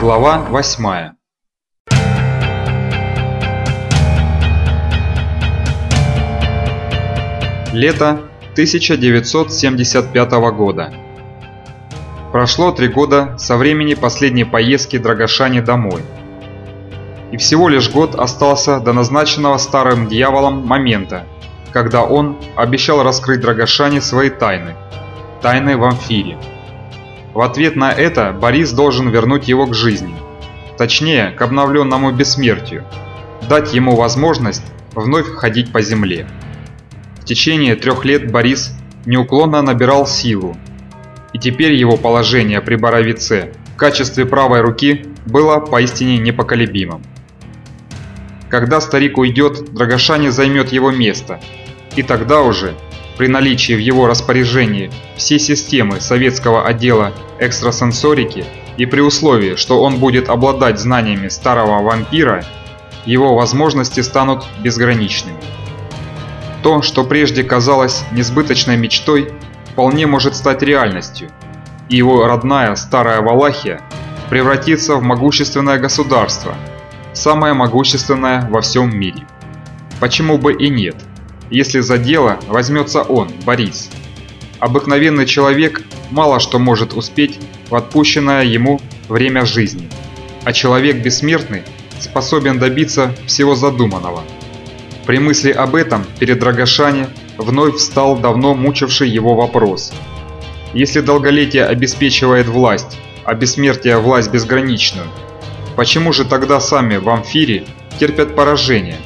Глава 8 Лето 1975 года. Прошло три года со времени последней поездки Драгошани домой. И всего лишь год остался до назначенного старым дьяволом момента, когда он обещал раскрыть Драгошане свои тайны. Тайны в амфире. В ответ на это Борис должен вернуть его к жизни. Точнее, к обновленному бессмертию. Дать ему возможность вновь ходить по земле течение трех лет Борис неуклонно набирал силу, и теперь его положение при Боровице в качестве правой руки было поистине непоколебимым. Когда старик уйдет, Драгошани займет его место, и тогда уже, при наличии в его распоряжении всей системы советского отдела экстрасенсорики и при условии, что он будет обладать знаниями старого вампира, его возможности станут безграничными. То, что прежде казалось несбыточной мечтой, вполне может стать реальностью, и его родная старая Валахия превратится в могущественное государство, самое могущественное во всем мире. Почему бы и нет, если за дело возьмется он, Борис. Обыкновенный человек мало что может успеть в отпущенное ему время жизни, а человек бессмертный способен добиться всего задуманного – при мысли об этом перед Драгошани вновь встал давно мучивший его вопрос. Если долголетие обеспечивает власть, а бессмертие власть безграничную, почему же тогда сами в амфире терпят поражение?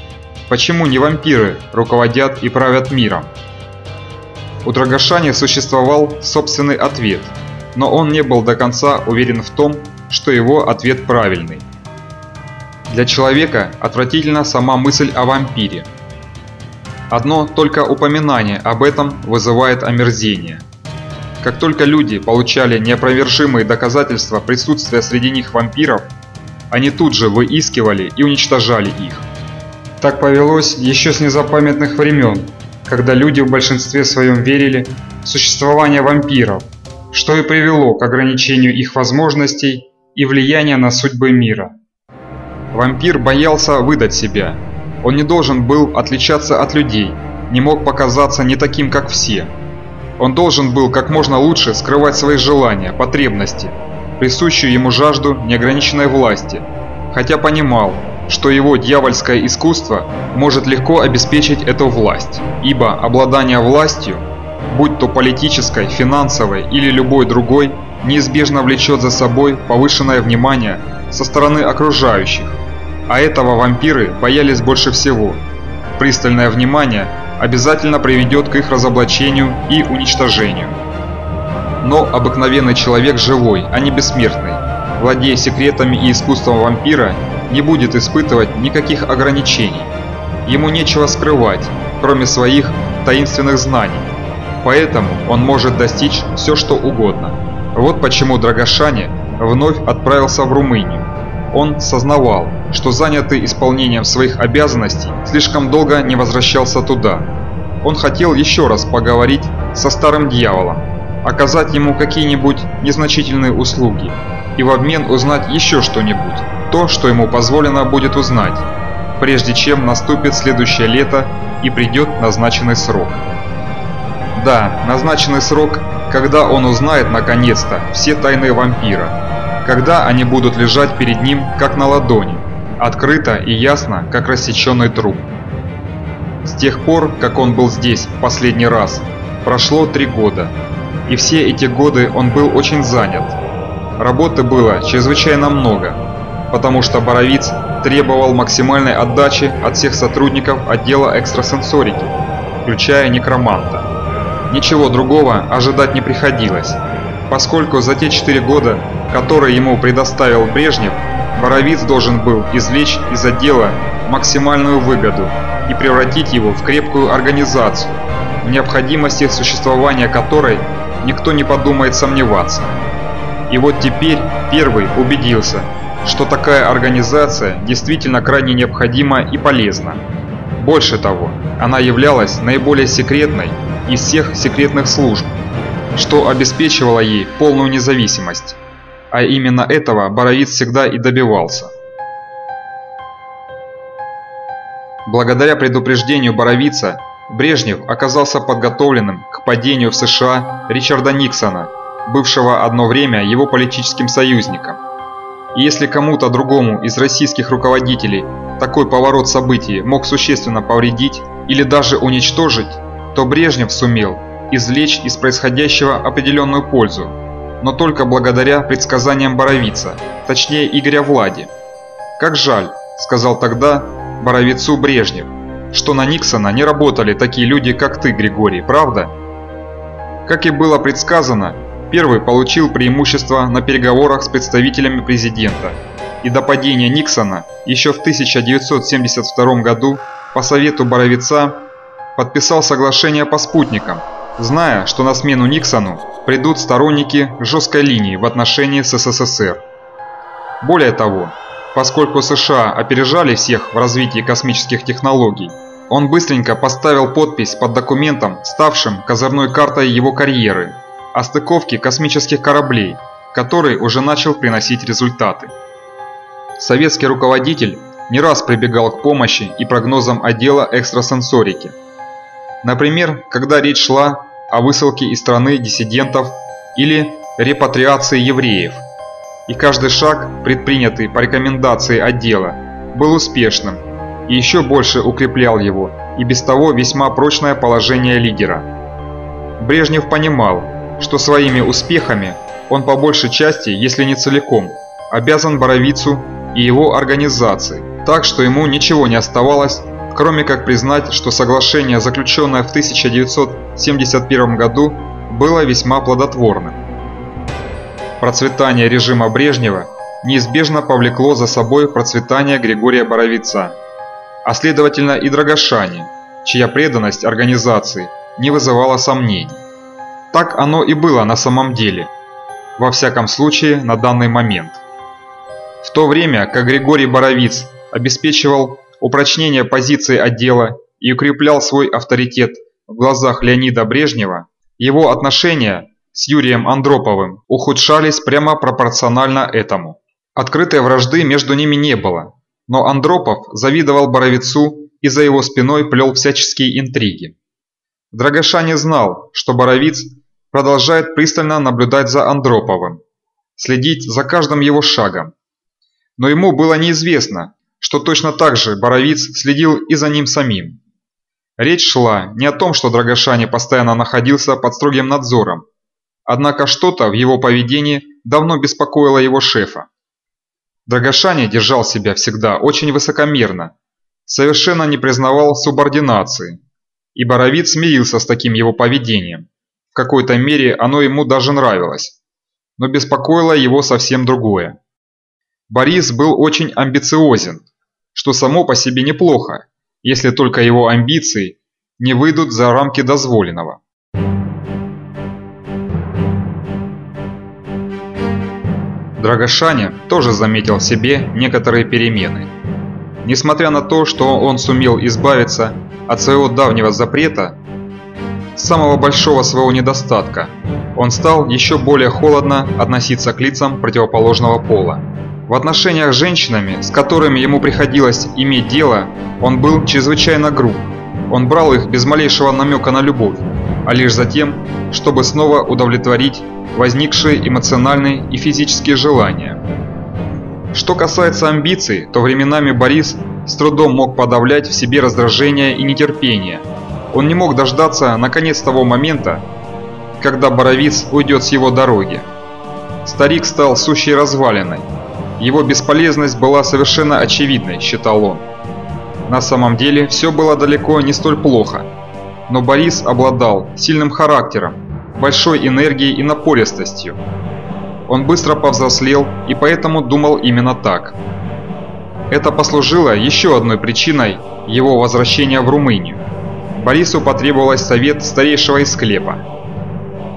Почему не вампиры руководят и правят миром? У Драгошани существовал собственный ответ, но он не был до конца уверен в том, что его ответ правильный. Для человека отвратительна сама мысль о вампире. Одно только упоминание об этом вызывает омерзение. Как только люди получали неопровержимые доказательства присутствия среди них вампиров, они тут же выискивали и уничтожали их. Так повелось еще с незапамятных времен, когда люди в большинстве своем верили в существование вампиров, что и привело к ограничению их возможностей и влияния на судьбы мира. Вампир боялся выдать себя. Он не должен был отличаться от людей, не мог показаться не таким, как все. Он должен был как можно лучше скрывать свои желания, потребности, присущую ему жажду неограниченной власти, хотя понимал, что его дьявольское искусство может легко обеспечить эту власть, ибо обладание властью, будь то политической, финансовой или любой другой, неизбежно влечет за собой повышенное внимание со стороны окружающих, а этого вампиры боялись больше всего. Пристальное внимание обязательно приведет к их разоблачению и уничтожению. Но обыкновенный человек живой, а не бессмертный, владея секретами и искусством вампира, не будет испытывать никаких ограничений. Ему нечего скрывать, кроме своих таинственных знаний. Поэтому он может достичь все что угодно. Вот почему Драгошане вновь отправился в Румынию. Он сознавал, что занятый исполнением своих обязанностей слишком долго не возвращался туда. Он хотел еще раз поговорить со старым дьяволом, оказать ему какие-нибудь незначительные услуги и в обмен узнать еще что-нибудь, то, что ему позволено будет узнать, прежде чем наступит следующее лето и придет назначенный срок. Да, назначенный срок, когда он узнает наконец-то все тайны вампира, когда они будут лежать перед ним, как на ладони, открыто и ясно, как рассеченный труп. С тех пор, как он был здесь в последний раз, прошло три года, и все эти годы он был очень занят. Работы было чрезвычайно много, потому что Боровиц требовал максимальной отдачи от всех сотрудников отдела экстрасенсорики, включая некроманта. Ничего другого ожидать не приходилось, поскольку за те четыре года который ему предоставил Брежнев, Боровиц должен был извлечь из отдела максимальную выгоду и превратить его в крепкую организацию, в необходимости существования которой никто не подумает сомневаться. И вот теперь первый убедился, что такая организация действительно крайне необходима и полезна. Больше того, она являлась наиболее секретной из всех секретных служб, что обеспечивало ей полную независимость. А именно этого Боровиц всегда и добивался. Благодаря предупреждению Боровица, Брежнев оказался подготовленным к падению в США Ричарда Никсона, бывшего одно время его политическим союзником. И если кому-то другому из российских руководителей такой поворот событий мог существенно повредить или даже уничтожить, то Брежнев сумел извлечь из происходящего определенную пользу, но только благодаря предсказаниям Боровица, точнее Игоря Влади. «Как жаль», – сказал тогда Боровицу Брежнев, что на Никсона не работали такие люди, как ты, Григорий, правда? Как и было предсказано, первый получил преимущество на переговорах с представителями президента, и до падения Никсона еще в 1972 году по совету Боровица подписал соглашение по спутникам, зная, что на смену Никсону придут сторонники жесткой линии в отношении с СССР. Более того, поскольку США опережали всех в развитии космических технологий, он быстренько поставил подпись под документом, ставшим козырной картой его карьеры, о стыковке космических кораблей, который уже начал приносить результаты. Советский руководитель не раз прибегал к помощи и прогнозам отдела экстрасенсорики. Например, когда речь шла о высылке из страны диссидентов или репатриации евреев. И каждый шаг, предпринятый по рекомендации отдела, был успешным и еще больше укреплял его и без того весьма прочное положение лидера. Брежнев понимал, что своими успехами он по большей части, если не целиком, обязан Боровицу и его организации, так что ему ничего не оставалось, кроме как признать, что соглашение, заключенное в 1971 году, было весьма плодотворным. Процветание режима Брежнева неизбежно повлекло за собой процветание Григория Боровица, а следовательно и Драгошани, чья преданность организации не вызывала сомнений. Так оно и было на самом деле, во всяком случае на данный момент. В то время как Григорий Боровиц обеспечивал упрочнение позиции отдела и укреплял свой авторитет в глазах Леонида Брежнева, его отношения с Юрием Андроповым ухудшались прямо пропорционально этому. Открытой вражды между ними не было, но Андропов завидовал Боровицу и за его спиной плел всяческие интриги. Драгоша знал, что Боровиц продолжает пристально наблюдать за Андроповым, следить за каждым его шагом, но ему было неизвестно, что точно так же Боровиц следил и за ним самим. Речь шла не о том, что Драгошани постоянно находился под строгим надзором, однако что-то в его поведении давно беспокоило его шефа. Драгошани держал себя всегда очень высокомерно, совершенно не признавал субординации, и Боровиц смирился с таким его поведением. В какой-то мере оно ему даже нравилось, но беспокоило его совсем другое. Борис был очень амбициозен, что само по себе неплохо, если только его амбиции не выйдут за рамки дозволенного. Драгошаня тоже заметил в себе некоторые перемены. Несмотря на то, что он сумел избавиться от своего давнего запрета, самого большого своего недостатка, он стал еще более холодно относиться к лицам противоположного пола. В отношениях с женщинами, с которыми ему приходилось иметь дело, он был чрезвычайно груб. Он брал их без малейшего намека на любовь, а лишь за тем, чтобы снова удовлетворить возникшие эмоциональные и физические желания. Что касается амбиций, то временами Борис с трудом мог подавлять в себе раздражение и нетерпение. Он не мог дождаться наконец того момента, когда Боровиц уйдет с его дороги. Старик стал сущей развалиной, его бесполезность была совершенно очевидной, считал он. На самом деле все было далеко не столь плохо. Но Борис обладал сильным характером, большой энергией и напористостью. Он быстро повзрослел и поэтому думал именно так. Это послужило еще одной причиной его возвращения в Румынию. Борису потребовалось совет старейшего из склепа.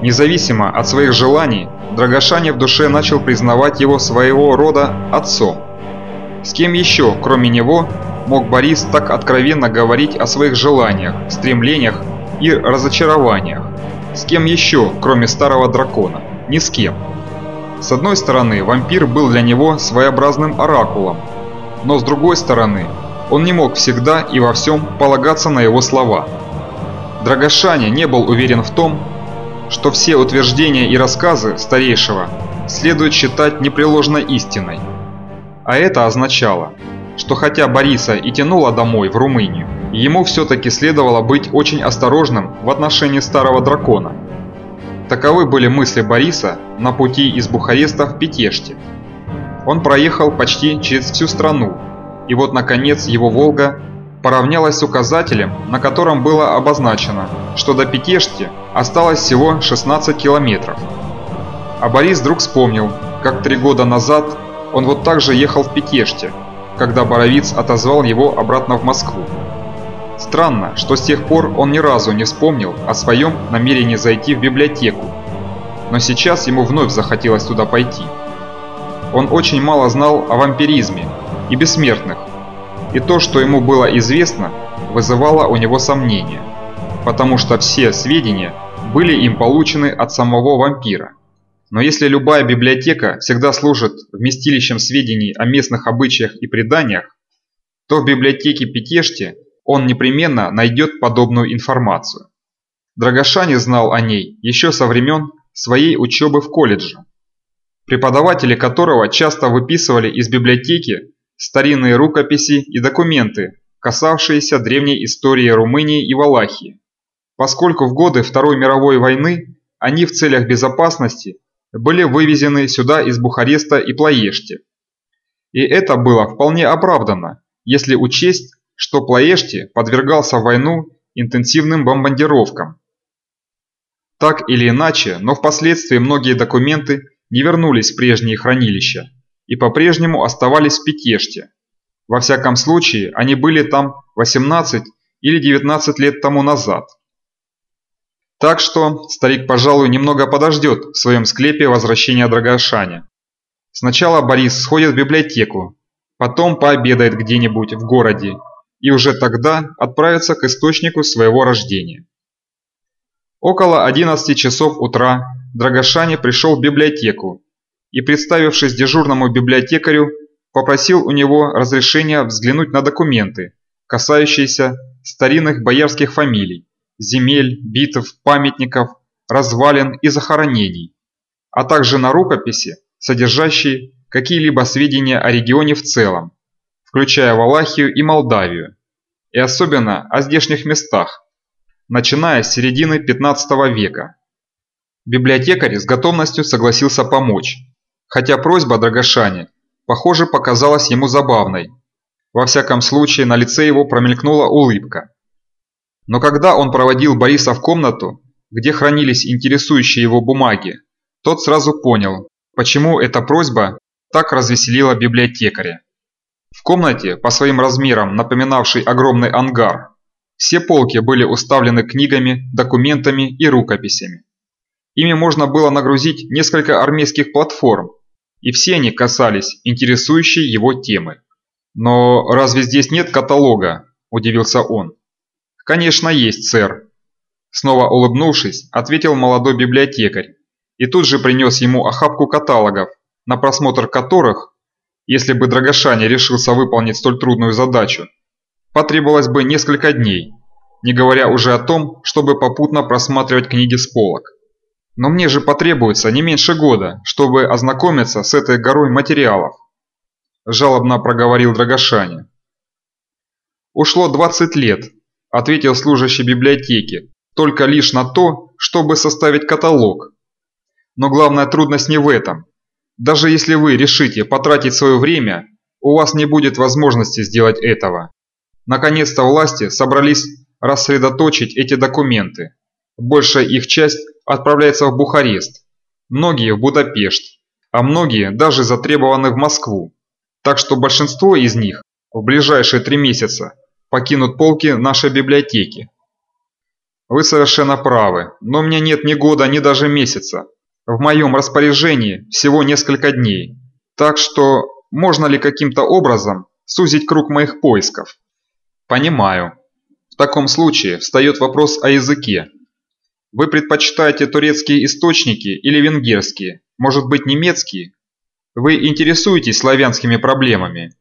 Независимо от своих желаний, Драгошане в душе начал признавать его своего рода отцом. С кем еще, кроме него, мог Борис так откровенно говорить о своих желаниях, стремлениях и разочарованиях? С кем еще, кроме старого дракона? Ни с кем. С одной стороны, вампир был для него своеобразным оракулом, но с другой стороны, он не мог всегда и во всем полагаться на его слова. Драгошаня не был уверен в том, что все утверждения и рассказы старейшего следует считать непреложной истиной. А это означало, что хотя Бориса и тянуло домой в Румынию, ему все-таки следовало быть очень осторожным в отношении старого дракона. Таковы были мысли Бориса на пути из Бухареста в Петеште. Он проехал почти через всю страну, и вот наконец его «Волга» поравнялась с указателем, на котором было обозначено, что до Петешти осталось всего 16 километров. А Борис вдруг вспомнил, как три года назад он вот так же ехал в Петеште, когда Боровиц отозвал его обратно в Москву. Странно, что с тех пор он ни разу не вспомнил о своем намерении зайти в библиотеку, но сейчас ему вновь захотелось туда пойти. Он очень мало знал о вампиризме и бессмертных, и то, что ему было известно, вызывало у него сомнения, потому что все сведения были им получены от самого вампира. Но если любая библиотека всегда служит вместилищем сведений о местных обычаях и преданиях, то в библиотеке Петешти он непременно найдет подобную информацию. Драгошани знал о ней еще со времен своей учебы в колледже, преподаватели которого часто выписывали из библиотеки старинные рукописи и документы, касавшиеся древней истории Румынии и Валахии, поскольку в годы Второй мировой войны они в целях безопасности были вывезены сюда из Бухареста и Плоешти. И это было вполне оправдано, если учесть, что Плоешти подвергался войну интенсивным бомбардировкам. Так или иначе, но впоследствии многие документы не вернулись в прежние хранилища и по-прежнему оставались в Петеште. Во всяком случае, они были там 18 или 19 лет тому назад. Так что старик, пожалуй, немного подождет в своем склепе возвращения Драгошаня. Сначала Борис сходит в библиотеку, потом пообедает где-нибудь в городе и уже тогда отправится к источнику своего рождения. Около 11 часов утра Драгошани пришел в библиотеку и, представившись дежурному библиотекарю, попросил у него разрешения взглянуть на документы, касающиеся старинных боярских фамилий, земель, битв, памятников, развалин и захоронений, а также на рукописи, содержащие какие-либо сведения о регионе в целом, включая Валахию и Молдавию, и особенно о здешних местах, начиная с середины 15 века. Библиотекарь с готовностью согласился помочь, хотя просьба Драгошани, похоже, показалась ему забавной. Во всяком случае, на лице его промелькнула улыбка. Но когда он проводил Бориса в комнату, где хранились интересующие его бумаги, тот сразу понял, почему эта просьба так развеселила библиотекаря. В комнате, по своим размерам напоминавшей огромный ангар, все полки были уставлены книгами, документами и рукописями. Ими можно было нагрузить несколько армейских платформ, и все они касались интересующей его темы. «Но разве здесь нет каталога?» – удивился он. «Конечно есть, сэр». Снова улыбнувшись, ответил молодой библиотекарь и тут же принес ему охапку каталогов, на просмотр которых, если бы Драгошани решился выполнить столь трудную задачу, потребовалось бы несколько дней, не говоря уже о том, чтобы попутно просматривать книги с полок. Но мне же потребуется не меньше года, чтобы ознакомиться с этой горой материалов. Жалобно проговорил Драгошани. Ушло 20 лет, ответил служащий библиотеки, только лишь на то, чтобы составить каталог. Но главная трудность не в этом. Даже если вы решите потратить свое время, у вас не будет возможности сделать этого. Наконец-то власти собрались рассредоточить эти документы. Большая их часть отправляется в Бухарест, многие в Будапешт, а многие даже затребованы в Москву. Так что большинство из них в ближайшие три месяца покинут полки нашей библиотеки. Вы совершенно правы, но у меня нет ни года, ни даже месяца. В моем распоряжении всего несколько дней. Так что можно ли каким-то образом сузить круг моих поисков? Понимаю. В таком случае встает вопрос о языке. Вы предпочитаете турецкие источники или венгерские? Может быть немецкие? Вы интересуетесь славянскими проблемами?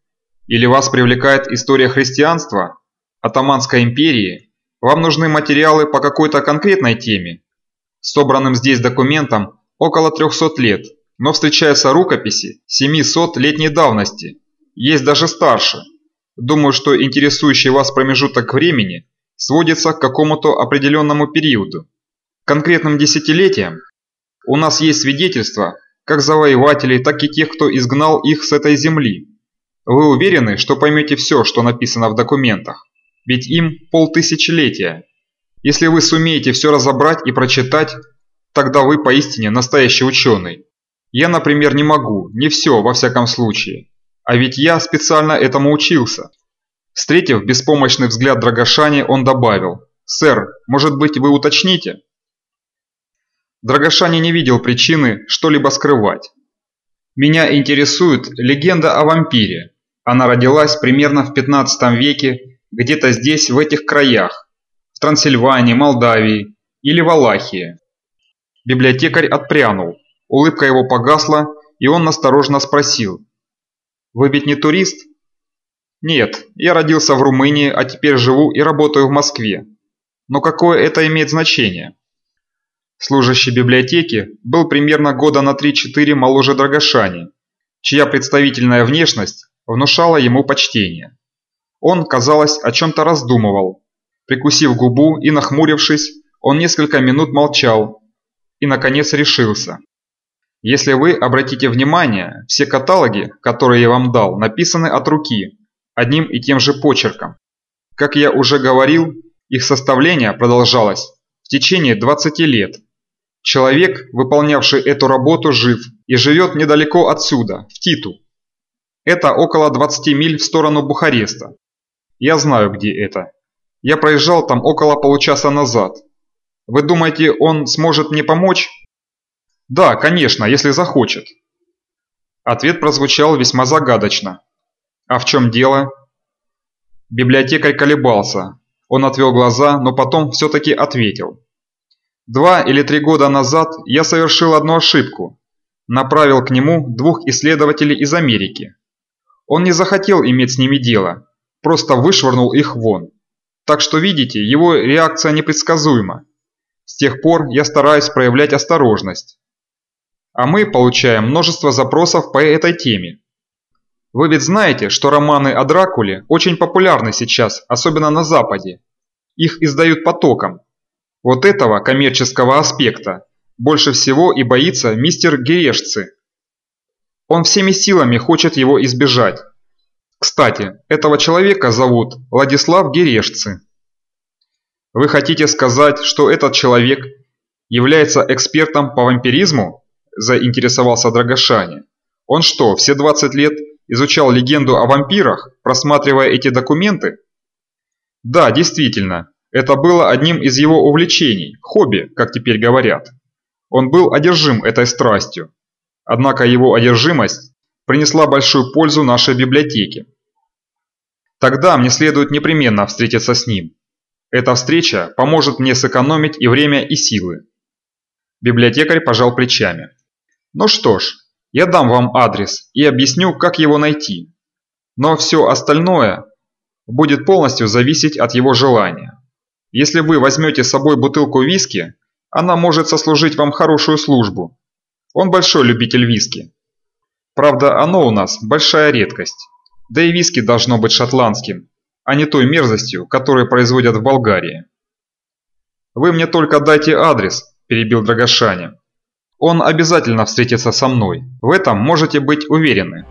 Или вас привлекает история христианства, Атаманской империи? Вам нужны материалы по какой-то конкретной теме? Собранным здесь документам около 300 лет, но встречаются рукописи 700-летней давности, есть даже старше. Думаю, что интересующий вас промежуток времени сводится к какому-то определенному периоду. Конкретным десятилетиям у нас есть свидетельства как завоевателей, так и тех, кто изгнал их с этой земли. Вы уверены, что поймете все, что написано в документах? Ведь им полтысячелетия. Если вы сумеете все разобрать и прочитать, тогда вы поистине настоящий ученый. Я, например, не могу, не все во всяком случае. А ведь я специально этому учился. Встретив беспомощный взгляд Драгошани, он добавил, «Сэр, может быть, вы уточните?» Драгошани не видел причины что-либо скрывать. «Меня интересует легенда о вампире. Она родилась примерно в 15 веке, где-то здесь, в этих краях, в Трансильвании, Молдавии или Валахии». Библиотекарь отпрянул, улыбка его погасла, и он осторожно спросил, «Вы ведь не турист?» «Нет, я родился в Румынии, а теперь живу и работаю в Москве. Но какое это имеет значение?» Служащий библиотеки был примерно года на 3-4 моложе Драгошани, чья представительная внешность внушала ему почтение. Он, казалось, о чем-то раздумывал. Прикусив губу и нахмурившись, он несколько минут молчал и, наконец, решился. Если вы обратите внимание, все каталоги, которые я вам дал, написаны от руки, одним и тем же почерком. Как я уже говорил, их составление продолжалось в течение 20 лет. Человек, выполнявший эту работу, жив и живет недалеко отсюда, в Титу. Это около 20 миль в сторону Бухареста. Я знаю, где это. Я проезжал там около получаса назад. Вы думаете, он сможет мне помочь? Да, конечно, если захочет. Ответ прозвучал весьма загадочно. А в чем дело? Библиотекарь колебался. Он отвел глаза, но потом все-таки ответил. Два или три года назад я совершил одну ошибку. Направил к нему двух исследователей из Америки. Он не захотел иметь с ними дело, просто вышвырнул их вон. Так что видите, его реакция непредсказуема. С тех пор я стараюсь проявлять осторожность. А мы получаем множество запросов по этой теме. Вы ведь знаете, что романы о Дракуле очень популярны сейчас, особенно на Западе. Их издают потоком, вот этого коммерческого аспекта больше всего и боится мистер Герешцы. Он всеми силами хочет его избежать. Кстати, этого человека зовут Владислав Герешцы. Вы хотите сказать, что этот человек является экспертом по вампиризму? Заинтересовался Драгошани. Он что, все 20 лет изучал легенду о вампирах, просматривая эти документы? Да, действительно, это было одним из его увлечений, хобби, как теперь говорят. Он был одержим этой страстью. Однако его одержимость принесла большую пользу нашей библиотеке. Тогда мне следует непременно встретиться с ним. Эта встреча поможет мне сэкономить и время, и силы. Библиотекарь пожал плечами. Ну что ж, я дам вам адрес и объясню, как его найти. Но все остальное будет полностью зависеть от его желания. Если вы возьмете с собой бутылку виски, она может сослужить вам хорошую службу. Он большой любитель виски. Правда, оно у нас большая редкость. Да и виски должно быть шотландским, а не той мерзостью, которую производят в Болгарии. «Вы мне только дайте адрес», – перебил Драгошаня. «Он обязательно встретится со мной, в этом можете быть уверены».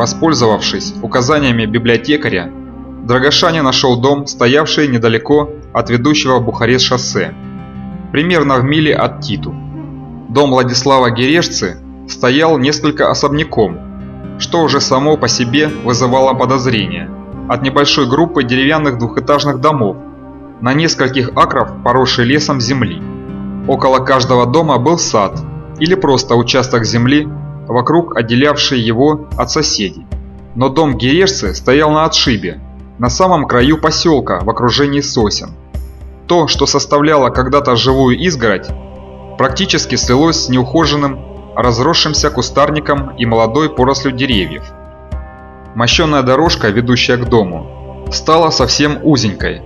Воспользовавшись указаниями библиотекаря, Драгошаня нашел дом, стоявший недалеко от ведущего в Бухарест шоссе, примерно в миле от Титу. Дом Владислава Герешцы стоял несколько особняком, что уже само по себе вызывало подозрения, от небольшой группы деревянных двухэтажных домов на нескольких акров поросшей лесом земли. Около каждого дома был сад или просто участок земли вокруг отделявший его от соседей. Но дом Герешцы стоял на отшибе, на самом краю поселка в окружении сосен. То, что составляло когда-то живую изгородь, практически слилось с неухоженным, разросшимся кустарником и молодой порослью деревьев. Мощенная дорожка, ведущая к дому, стала совсем узенькой.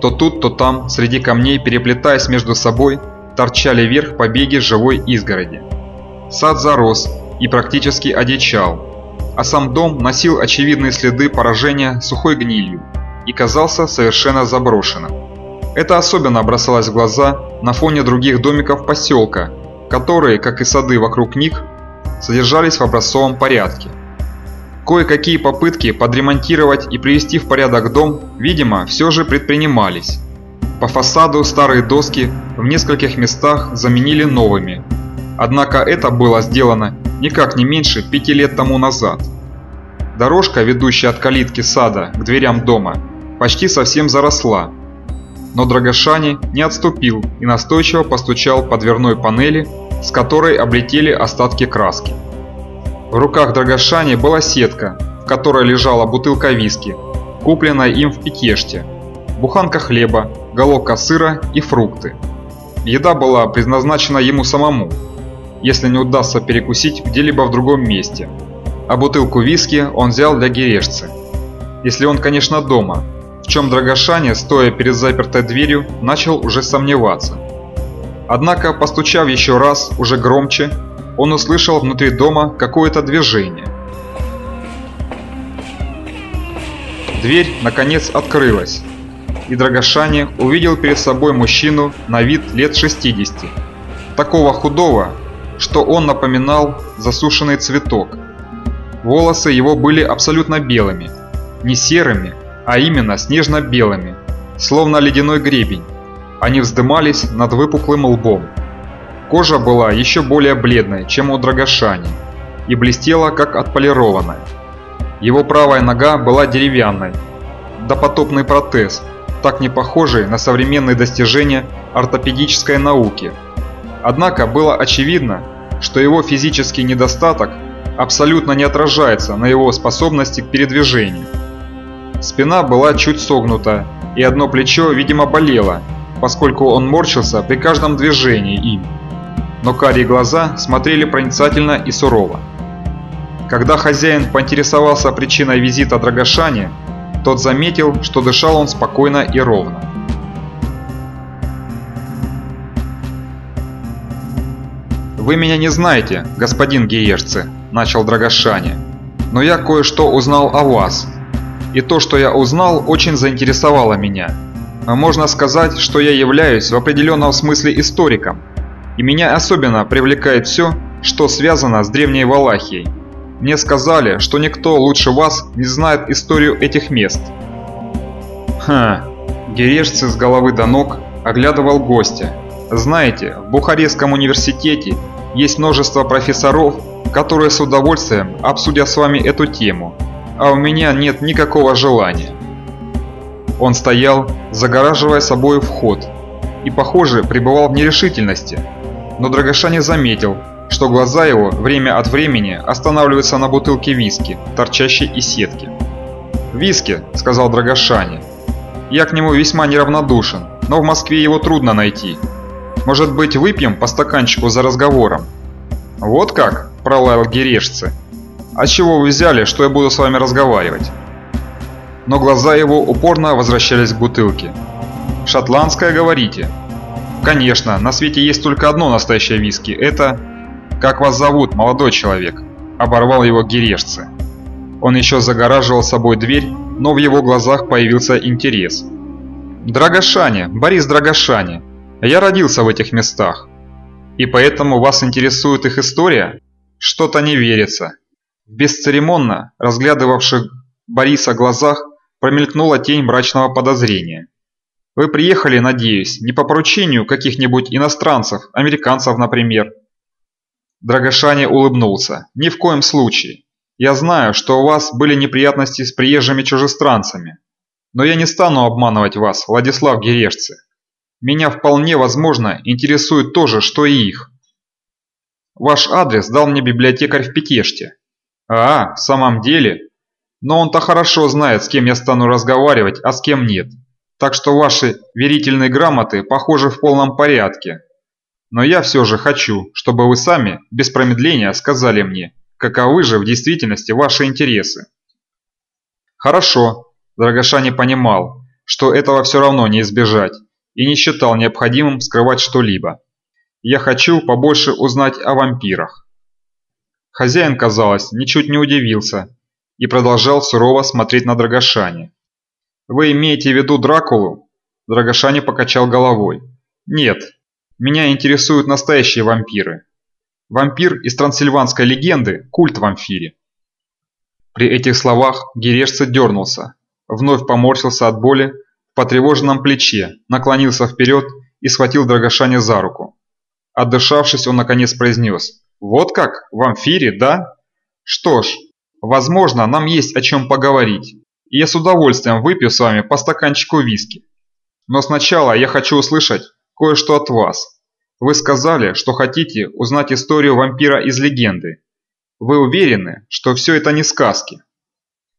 То тут, то там, среди камней, переплетаясь между собой, торчали вверх побеги живой изгороди. Сад зарос и практически одичал, а сам дом носил очевидные следы поражения сухой гнилью и казался совершенно заброшенным. Это особенно бросалось в глаза на фоне других домиков поселка, которые, как и сады вокруг них, содержались в образцовом порядке. Кое-какие попытки подремонтировать и привести в порядок дом, видимо, все же предпринимались. По фасаду старые доски в нескольких местах заменили новыми. Однако это было сделано никак не меньше пяти лет тому назад. Дорожка, ведущая от калитки сада к дверям дома, почти совсем заросла. Но Драгошани не отступил и настойчиво постучал по дверной панели, с которой облетели остатки краски. В руках Драгошани была сетка, в которой лежала бутылка виски, купленная им в Пикеште, буханка хлеба, головка сыра и фрукты. Еда была предназначена ему самому, если не удастся перекусить где-либо в другом месте. А бутылку виски он взял для Герешцы. Если он, конечно, дома, в чем Драгошане, стоя перед запертой дверью, начал уже сомневаться. Однако, постучав еще раз, уже громче, он услышал внутри дома какое-то движение. Дверь, наконец, открылась, и Драгошане увидел перед собой мужчину на вид лет 60, такого худого, что он напоминал засушенный цветок. Волосы его были абсолютно белыми, не серыми, а именно снежно-белыми, словно ледяной гребень. Они вздымались над выпуклым лбом. Кожа была еще более бледной, чем у Драгошани, и блестела, как отполированная. Его правая нога была деревянной, допотопный протез, так не похожий на современные достижения ортопедической науки. Однако было очевидно, что его физический недостаток абсолютно не отражается на его способности к передвижению. Спина была чуть согнута, и одно плечо, видимо, болело, поскольку он морщился при каждом движении им. Но карие глаза смотрели проницательно и сурово. Когда хозяин поинтересовался причиной визита Драгошани, тот заметил, что дышал он спокойно и ровно. «Вы меня не знаете, господин Геерце», – начал Драгошани, – «но я кое-что узнал о вас, и то, что я узнал, очень заинтересовало меня. Можно сказать, что я являюсь в определенном смысле историком, и меня особенно привлекает все, что связано с древней Валахией. Мне сказали, что никто лучше вас не знает историю этих мест. Ха, Герешцы с головы до ног оглядывал гостя. Знаете, в Бухарестском университете есть множество профессоров, которые с удовольствием обсудят с вами эту тему а у меня нет никакого желания. Он стоял, загораживая собой вход, и, похоже, пребывал в нерешительности, но Драгоша заметил, что глаза его время от времени останавливаются на бутылке виски, торчащей из сетки. «Виски», — сказал Драгошане. «Я к нему весьма неравнодушен, но в Москве его трудно найти. Может быть, выпьем по стаканчику за разговором?» «Вот как?» – пролаял Герешцы. «А чего вы взяли, что я буду с вами разговаривать?» Но глаза его упорно возвращались к бутылке. «Шотландское, говорите?» «Конечно, на свете есть только одно настоящее виски. Это...» «Как вас зовут, молодой человек?» Оборвал его Герешцы. Он еще загораживал собой дверь, но в его глазах появился интерес. «Драгошане, Борис Драгошане. Я родился в этих местах. И поэтому вас интересует их история? Что-то не верится. В бесцеремонно разглядывавших Бориса глазах промелькнула тень мрачного подозрения. «Вы приехали, надеюсь, не по поручению каких-нибудь иностранцев, американцев, например?» Драгошане улыбнулся. «Ни в коем случае. Я знаю, что у вас были неприятности с приезжими чужестранцами. Но я не стану обманывать вас, Владислав Герешцы. Меня вполне возможно интересует то же, что и их. Ваш адрес дал мне библиотекарь в Пекеште. А, в самом деле? Но он-то хорошо знает, с кем я стану разговаривать, а с кем нет. так что ваши верительные грамоты, похоже, в полном порядке. Но я все же хочу, чтобы вы сами, без промедления, сказали мне, каковы же в действительности ваши интересы. Хорошо, Драгоша не понимал, что этого все равно не избежать, и не считал необходимым скрывать что-либо. Я хочу побольше узнать о вампирах. Хозяин, казалось, ничуть не удивился и продолжал сурово смотреть на Драгошане. «Вы имеете в виду Дракулу?» Драгошане покачал головой. «Нет, меня интересуют настоящие вампиры. Вампир из трансильванской легенды – культ вамфире». При этих словах Герешца дернулся, вновь поморщился от боли в потревоженном плече, наклонился вперед и схватил Драгошане за руку. Отдышавшись, он наконец произнес «Вот как? В амфире, да? Что ж, возможно, нам есть о чем поговорить, и я с удовольствием выпью с вами по стаканчику виски. Но сначала я хочу услышать кое-что от вас. Вы сказали, что хотите узнать историю вампира из легенды. Вы уверены, что все это не сказки?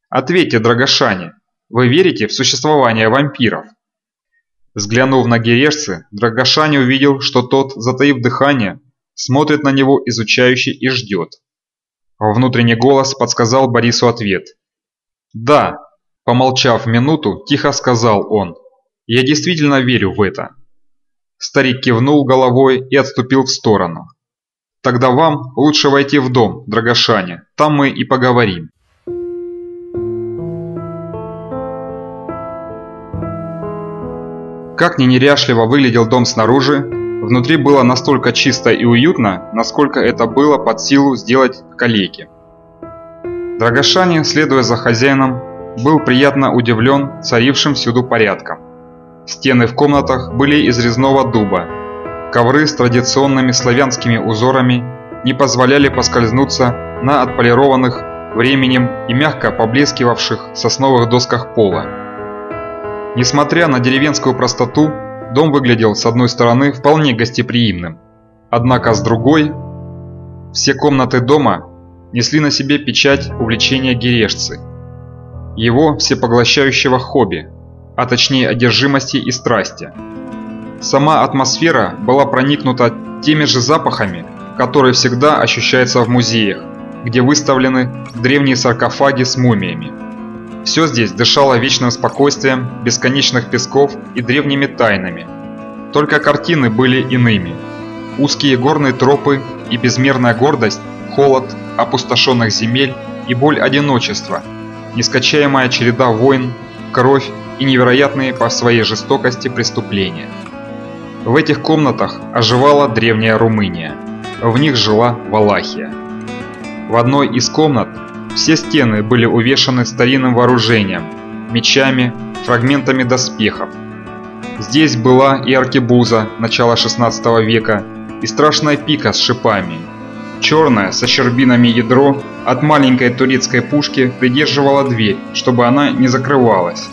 Ответьте, Драгошане, вы верите в существование вампиров? Взглянув на Герешцы, Драгошане увидел, что тот, затаив дыхание, смотрит на него изучающе и ждет. Внутренний голос подсказал Борису ответ. «Да», – помолчав минуту, тихо сказал он, – «я действительно верю в это». Старик кивнул головой и отступил в сторону. «Тогда вам лучше войти в дом, Драгошане, там мы и поговорим». Как ни неряшливо выглядел дом снаружи, внутри было настолько чисто и уютно, насколько это было под силу сделать калеки. Драгошане, следуя за хозяином, был приятно удивлен царившим всюду порядком. Стены в комнатах были из резного дуба. Ковры с традиционными славянскими узорами не позволяли поскользнуться на отполированных временем и мягко поблескивавших сосновых досках пола. Несмотря на деревенскую простоту, дом выглядел с одной стороны вполне гостеприимным. Однако с другой, все комнаты дома несли на себе печать увлечения Герешцы, его всепоглощающего хобби, а точнее одержимости и страсти. Сама атмосфера была проникнута теми же запахами, которые всегда ощущаются в музеях, где выставлены древние саркофаги с мумиями. Все здесь дышало вечным спокойствием, бесконечных песков и древними тайнами. Только картины были иными. Узкие горные тропы и безмерная гордость, холод, опустошенных земель и боль одиночества, нескачаемая череда войн, кровь и невероятные по своей жестокости преступления. В этих комнатах оживала древняя Румыния. В них жила Валахия. В одной из комнат все стены были увешаны старинным вооружением, мечами, фрагментами доспехов. Здесь была и аркебуза начала 16 века, и страшная пика с шипами. Черное, со щербинами ядро от маленькой турецкой пушки придерживала дверь, чтобы она не закрывалась.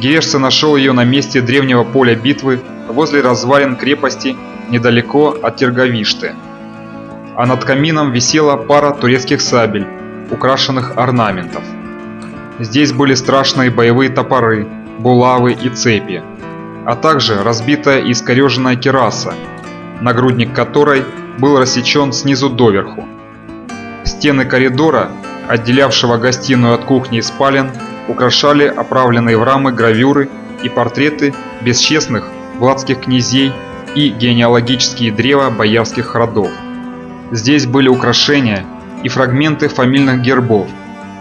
Гершца нашел ее на месте древнего поля битвы возле развалин крепости недалеко от Терговишты. А над камином висела пара турецких сабель украшенных орнаментов. Здесь были страшные боевые топоры, булавы и цепи, а также разбитая и искореженная кераса, нагрудник которой был рассечен снизу доверху. Стены коридора, отделявшего гостиную от кухни и спален, украшали оправленные в рамы гравюры и портреты бесчестных владских князей и генеалогические древа боярских родов. Здесь были украшения и фрагменты фамильных гербов,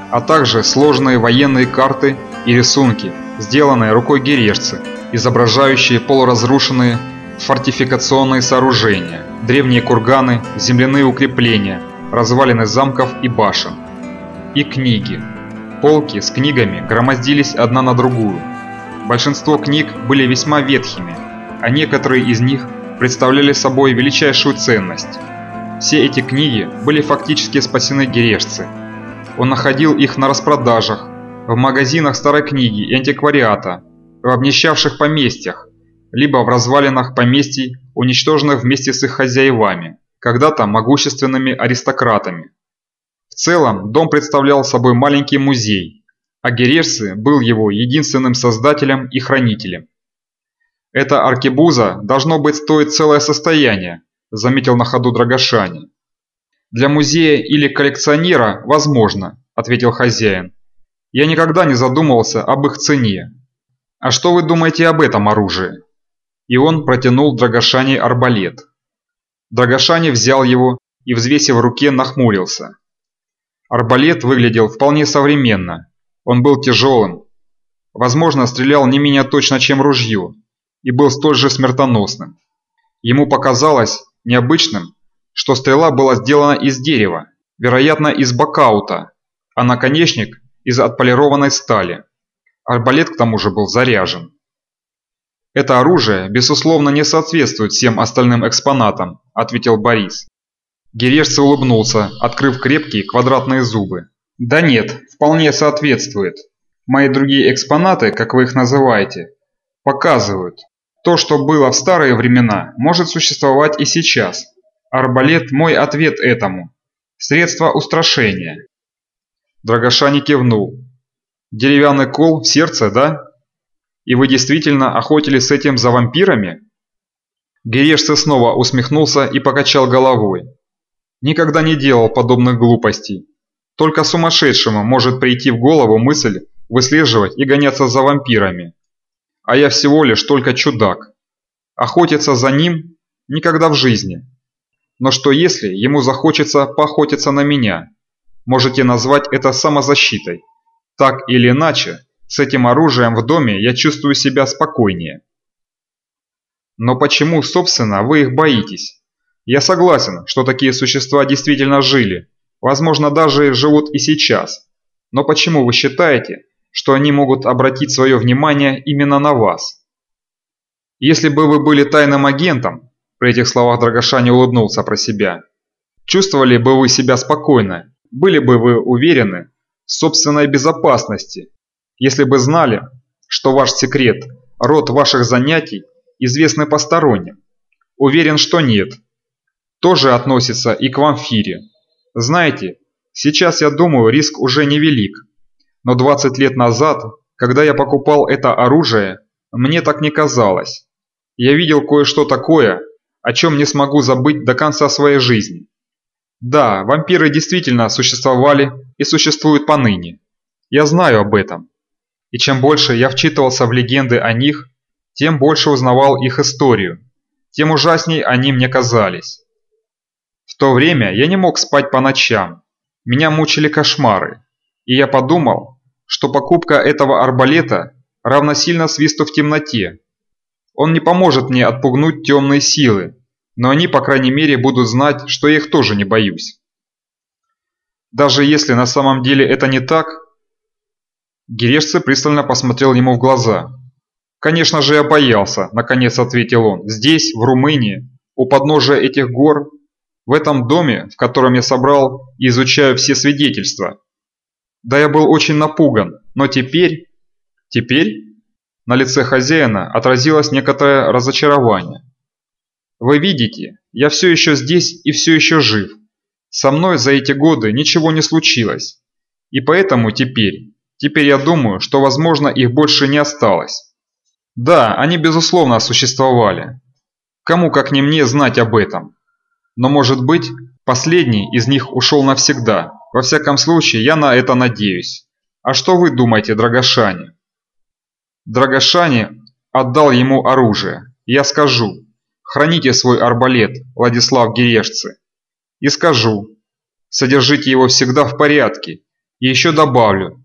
а также сложные военные карты и рисунки, сделанные рукой гережца, изображающие полуразрушенные фортификационные сооружения, древние курганы, земляные укрепления, развалины замков и башен. И книги. Полки с книгами громоздились одна на другую. Большинство книг были весьма ветхими, а некоторые из них представляли собой величайшую ценность – все эти книги были фактически спасены Герешцы. Он находил их на распродажах, в магазинах старой книги и антиквариата, в обнищавших поместьях, либо в развалинах поместий, уничтоженных вместе с их хозяевами, когда-то могущественными аристократами. В целом, дом представлял собой маленький музей, а Герерцы был его единственным создателем и хранителем. «Эта аркебуза, должно быть, стоит целое состояние», – заметил на ходу Драгошани. «Для музея или коллекционера – возможно», – ответил хозяин. «Я никогда не задумывался об их цене. А что вы думаете об этом оружии?» И он протянул Драгошани арбалет. Драгошани взял его и, взвесив в руке, нахмурился. Арбалет выглядел вполне современно. Он был тяжелым. Возможно, стрелял не менее точно, чем ружье, и был столь же смертоносным. Ему показалось необычным, что стрела была сделана из дерева, вероятно, из бакаута, а наконечник из отполированной стали. Арбалет к тому же был заряжен. «Это оружие, безусловно, не соответствует всем остальным экспонатам», – ответил Борис. Гережца улыбнулся, открыв крепкие квадратные зубы. «Да нет, вполне соответствует. Мои другие экспонаты, как вы их называете, показывают. То, что было в старые времена, может существовать и сейчас. Арбалет – мой ответ этому. Средство устрашения». Драгошани кивнул. «Деревянный кол в сердце, да? И вы действительно охотились с этим за вампирами?» Герешца снова усмехнулся и покачал головой. Никогда не делал подобных глупостей. Только сумасшедшему может прийти в голову мысль выслеживать и гоняться за вампирами. А я всего лишь только чудак. Охотиться за ним никогда в жизни. Но что если ему захочется поохотиться на меня? Можете назвать это самозащитой. Так или иначе, с этим оружием в доме я чувствую себя спокойнее. Но почему, собственно, вы их боитесь? Я согласен, что такие существа действительно жили, возможно даже живут и сейчас. Но почему вы считаете, что они могут обратить свое внимание именно на вас? Если бы вы были тайным агентом, при этих словах Драгоша не улыбнулся про себя, чувствовали бы вы себя спокойно, были бы вы уверены в собственной безопасности, если бы знали, что ваш секрет, род ваших занятий известны посторонним. Уверен, что нет тоже относится и к вамфире. Знаете, сейчас я думаю, риск уже невелик. Но 20 лет назад, когда я покупал это оружие, мне так не казалось. Я видел кое-что такое, о чем не смогу забыть до конца своей жизни. Да, вампиры действительно существовали и существуют поныне. Я знаю об этом. И чем больше я вчитывался в легенды о них, тем больше узнавал их историю, тем ужасней они мне казались. В то время я не мог спать по ночам, меня мучили кошмары, и я подумал, что покупка этого арбалета равносильно свисту в темноте. Он не поможет мне отпугнуть темные силы, но они, по крайней мере, будут знать, что я их тоже не боюсь. Даже если на самом деле это не так, Герешце пристально посмотрел ему в глаза. «Конечно же я боялся», – наконец ответил он. «Здесь, в Румынии, у подножия этих гор, в этом доме, в котором я собрал и изучаю все свидетельства. Да я был очень напуган, но теперь... Теперь? На лице хозяина отразилось некоторое разочарование. Вы видите, я все еще здесь и все еще жив. Со мной за эти годы ничего не случилось. И поэтому теперь, теперь я думаю, что возможно их больше не осталось. Да, они безусловно существовали. Кому как не мне знать об этом. Но может быть, последний из них ушел навсегда. Во всяком случае, я на это надеюсь. А что вы думаете, Драгошани? Драгошани отдал ему оружие. Я скажу, храните свой арбалет, Владислав Герешцы. И скажу, содержите его всегда в порядке. И еще добавлю,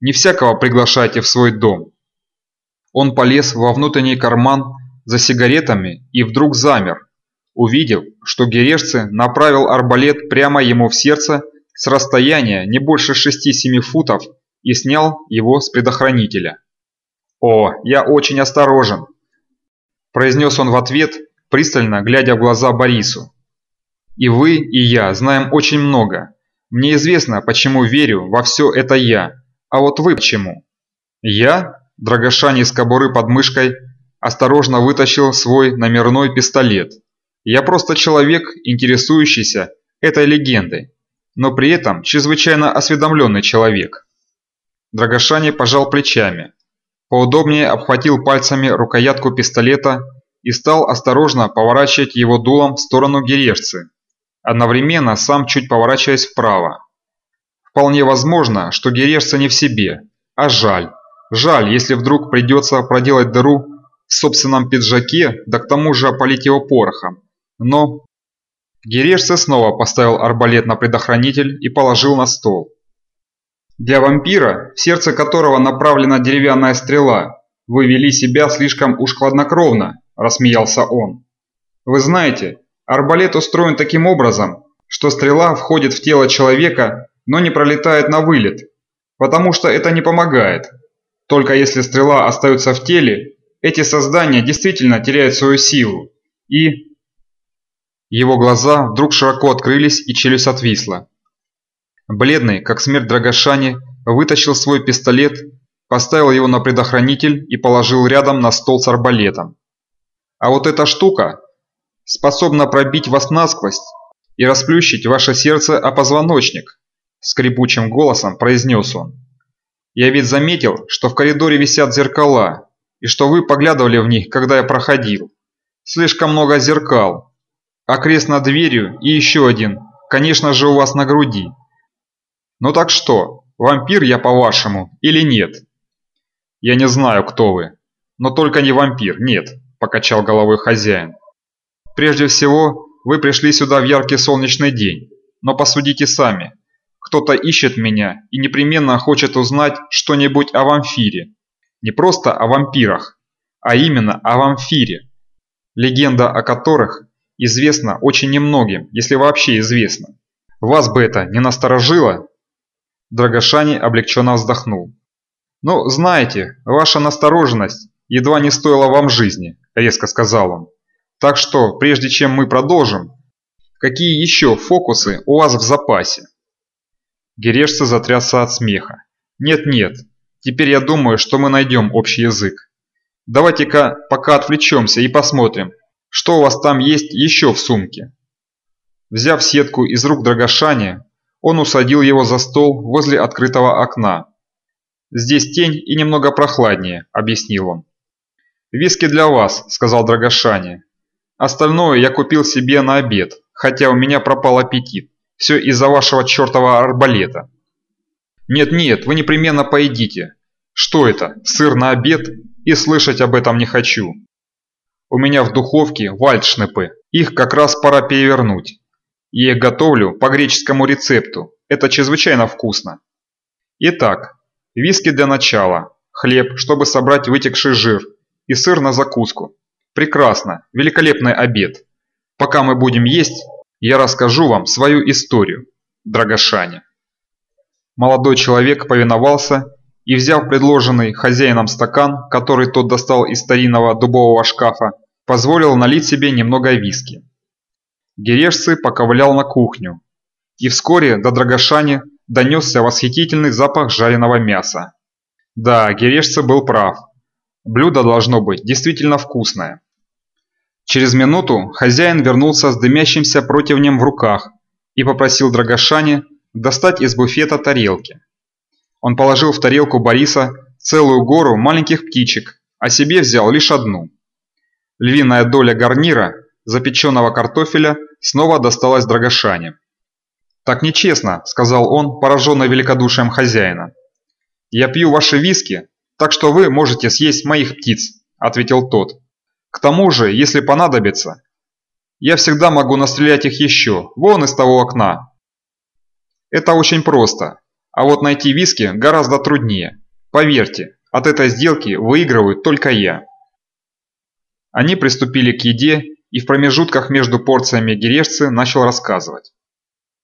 не всякого приглашайте в свой дом. Он полез во внутренний карман за сигаретами и вдруг замер, увидев, что Герешцы направил арбалет прямо ему в сердце с расстояния не больше 6-7 футов и снял его с предохранителя. «О, я очень осторожен», – произнес он в ответ, пристально глядя в глаза Борису. «И вы, и я знаем очень много. Мне известно, почему верю во все это я. А вот вы почему?» «Я?» – Драгошани из кобуры под мышкой осторожно вытащил свой номерной пистолет – я просто человек, интересующийся этой легендой, но при этом чрезвычайно осведомленный человек. Драгошани пожал плечами, поудобнее обхватил пальцами рукоятку пистолета и стал осторожно поворачивать его дулом в сторону Герешцы, одновременно сам чуть поворачиваясь вправо. Вполне возможно, что Герешца не в себе, а жаль. Жаль, если вдруг придется проделать дыру в собственном пиджаке, да к тому же опалить его порохом. Но... Герешца снова поставил арбалет на предохранитель и положил на стол. Для вампира, в сердце которого направлена деревянная стрела, вы вели себя слишком уж хладнокровно, рассмеялся он. Вы знаете, арбалет устроен таким образом, что стрела входит в тело человека, но не пролетает на вылет, потому что это не помогает. Только если стрела остается в теле, эти создания действительно теряют свою силу. И... Его глаза вдруг широко открылись и челюсть отвисла. Бледный, как смерть Драгошани, вытащил свой пистолет, поставил его на предохранитель и положил рядом на стол с арбалетом. А вот эта штука способна пробить вас насквозь и расплющить ваше сердце о позвоночник, скрипучим голосом произнес он. Я ведь заметил, что в коридоре висят зеркала, и что вы поглядывали в них, когда я проходил. Слишком много зеркал. А крест над дверью и еще один, конечно же, у вас на груди. «Ну так что, вампир я по-вашему или нет?» «Я не знаю, кто вы, но только не вампир, нет», – покачал головой хозяин. «Прежде всего, вы пришли сюда в яркий солнечный день, но посудите сами. Кто-то ищет меня и непременно хочет узнать что-нибудь о вампире. Не просто о вампирах, а именно о вампире, легенда о которых известна очень немногим, если вообще известна. Вас бы это не насторожило?» Драгошани облегченно вздохнул. «Ну, знаете, ваша настороженность едва не стоила вам жизни», – резко сказал он. «Так что, прежде чем мы продолжим, какие еще фокусы у вас в запасе?» Герешца затрясся от смеха. «Нет-нет, теперь я думаю, что мы найдем общий язык. Давайте-ка пока отвлечемся и посмотрим, что у вас там есть еще в сумке». Взяв сетку из рук Драгошани, он усадил его за стол возле открытого окна. «Здесь тень и немного прохладнее», – объяснил он. «Виски для вас», – сказал Драгошане. «Остальное я купил себе на обед, хотя у меня пропал аппетит. Все из-за вашего чертова арбалета». «Нет-нет, вы непременно поедите. Что это, сыр на обед? И слышать об этом не хочу. У меня в духовке вальдшнепы, их как раз пора перевернуть. Я их готовлю по греческому рецепту. Это чрезвычайно вкусно. Итак, виски для начала, хлеб, чтобы собрать вытекший жир, и сыр на закуску. Прекрасно, великолепный обед. Пока мы будем есть, я расскажу вам свою историю, Драгошане. Молодой человек повиновался и, взяв предложенный хозяином стакан, который тот достал из старинного дубового шкафа, позволил налить себе немного виски. Герешцы поковылял на кухню, и вскоре до Драгошани донесся восхитительный запах жареного мяса. Да, Герешцы был прав. Блюдо должно быть действительно вкусное. Через минуту хозяин вернулся с дымящимся противнем в руках и попросил Драгошани достать из буфета тарелки. Он положил в тарелку Бориса целую гору маленьких птичек, а себе взял лишь одну. Львиная доля гарнира, запеченного картофеля снова досталось Драгошане. «Так нечестно», – сказал он, пораженный великодушием хозяина. «Я пью ваши виски, так что вы можете съесть моих птиц», – ответил тот. «К тому же, если понадобится, я всегда могу настрелять их еще, вон из того окна». Это очень просто, а вот найти виски гораздо труднее. Поверьте, от этой сделки выигрываю только я. Они приступили к еде и в промежутках между порциями Герешцы начал рассказывать.